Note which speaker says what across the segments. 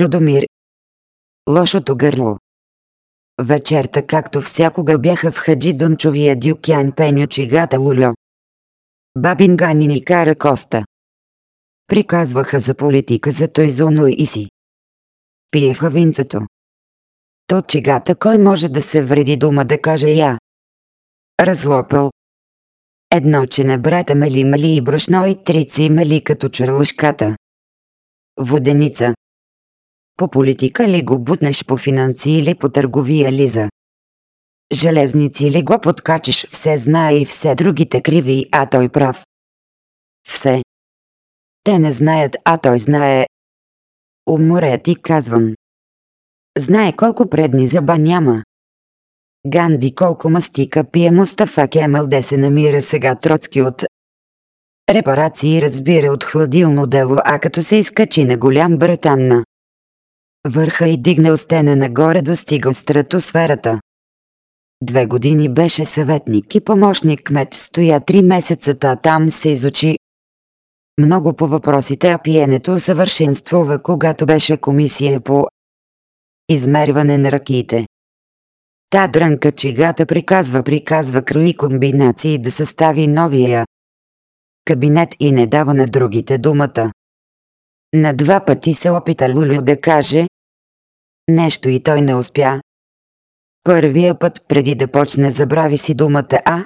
Speaker 1: Чудомир. Лошото гърло. Вечерта както всякога бяха в Хаджи Дончовия дюкян Пеню Чигата Лульо. Бабин Гани ни кара Коста. Приказваха за политика за той зоно и си. Пиеха винцето. То чигата кой може да се вреди дума да каже я. Разлопал. Едно, че на брата мали мали и брашно и трици мали като чарлашката. Воденица. По политика ли го бутнеш по финанси или по търговия лиза? Железници ли го подкачиш, все знае и все другите криви, а той прав. Все. Те не знаят, а той знае. Уморе ти казвам. Знае колко предни зъба няма. Ганди колко мастика пие Мустафа Кемал де се намира сега Троцки от репарации разбира от хладилно дело, а като се изкачи на голям братан на върха и дигне остена нагоре достига стратосферата. Две години беше съветник и помощник кмет, стоя три месеца та там се изучи много по въпросите, а пиенето усъвършенствува, когато беше комисия по измерване на ракиите. Та дрънка чигата приказва, приказва крои комбинации да състави новия кабинет и не дава на другите думата. На два пъти се опита Лулю да каже нещо и той не успя. Първия път преди да почне забрави си думата А.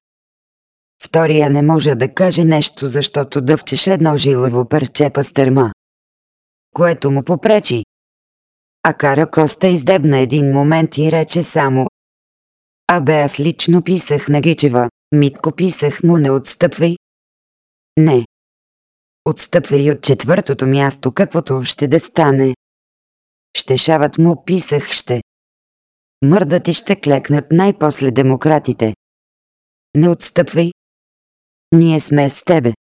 Speaker 1: Втория не може да каже нещо, защото дъвчеш едно жилаво парче пастърма. Което му попречи. А Кара Коста издебна един момент и рече само Абе аз лично писах на Гичева, Митко писах му не отстъпвай. Не. Отстъпвай от четвъртото място, каквото ще да стане. Ще шават му писах ще. Мърдат и ще клекнат най-после демократите. Не отстъпвай. Ние сме с тебе.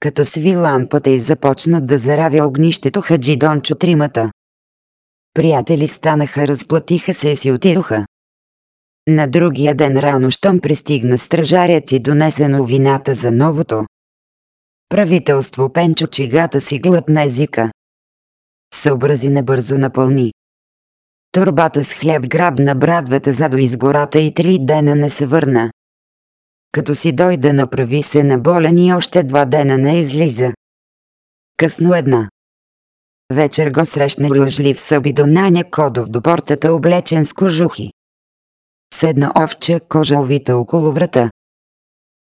Speaker 1: Като сви лампата и започнат да заравя огнището Хаджи Дончо тримата. Приятели станаха, разплатиха се и си отидоха. На другия ден рано, щом пристигна стражарят и донесе новината за новото. Правителство Пенчо чигата си глътна езика. Съобрази небързо напълни. Турбата с хляб грабна брадвата задо из гората и три дена не се върна. Като си дойде направи се на болен и още два дена не излиза. Късно една. Вечер го срещна лъжлив съби до Наня Кодов до портата облечен с кожухи. Седна овча кожа овита около врата.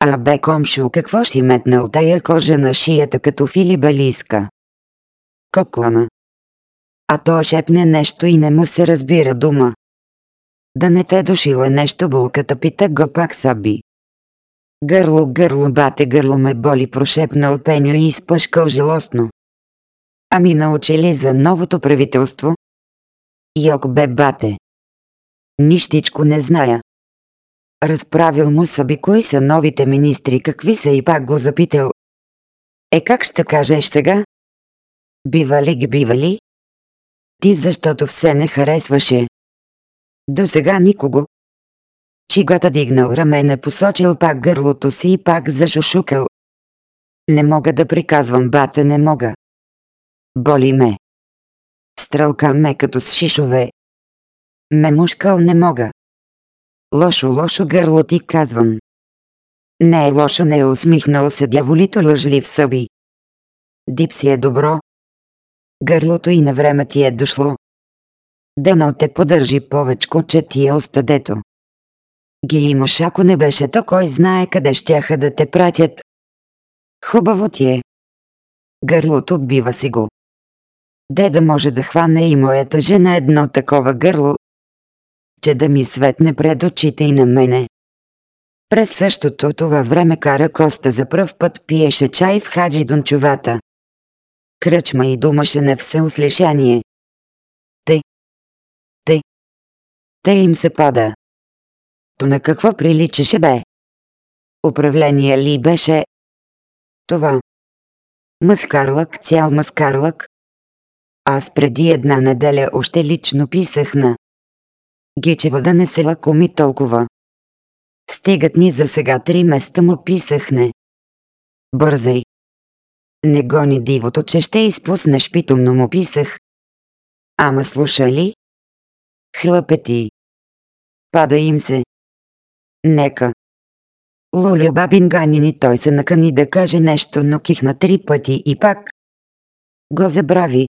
Speaker 1: А бе комшо какво си метнал тая кожа на шията като филибалиска? Коклана. А то шепне нещо и не му се разбира дума. Да не те дошила нещо булката пита го пак саби. Гърло, гърло, бате, гърло ме боли, прошепнал Пеню и изпъшкал желостно. Ами научи ли за новото правителство? Йок бе бате. Нищичко не зная. Разправил му съби кои са новите министри, какви са и пак го запитал. Е как ще кажеш сега? Бива ли ги бива ли? Ти защото все не харесваше. До сега никого. Чигата дигнал рамене, посочил пак гърлото си и пак зашушукал. Не мога да приказвам, бата, не мога. Боли ме. Стрелка ме като с шишове. Ме мушкал не мога. Лошо, лошо гърло ти казвам. Не е лошо, не е усмихнал се дяволито лъжлив съби. Дип си е добро. Гърлото и на време ти е дошло. Дано те поддържи повечко, че ти е остадето. Ги имаш, ако не беше то, кой знае къде щяха да те пратят. Хубаво ти е. Гърлото бива си го. Деда може да хване и моята жена едно такова гърло, че да ми светне пред очите и на мене. През същото това време Кара Коста за пръв път пиеше чай в Хаджи Дончовата. Кръчма и думаше на всеуслишание. Те. Те. Те им се пада. То на какво приличаше бе? Управление ли беше? Това. Маскарлък, цял маскарлък. Аз преди една неделя още лично писах на Гичева да не се лакоми толкова. Стигат ни за сега три места му писах не. Бързай. Не гони дивото, че ще изпуснеш питомно му писах. Ама слуша ли? Хлъпети. Пада им се. Нека. Лулю бабин ганини той се накани да каже нещо, но кихна три пъти и пак го забрави.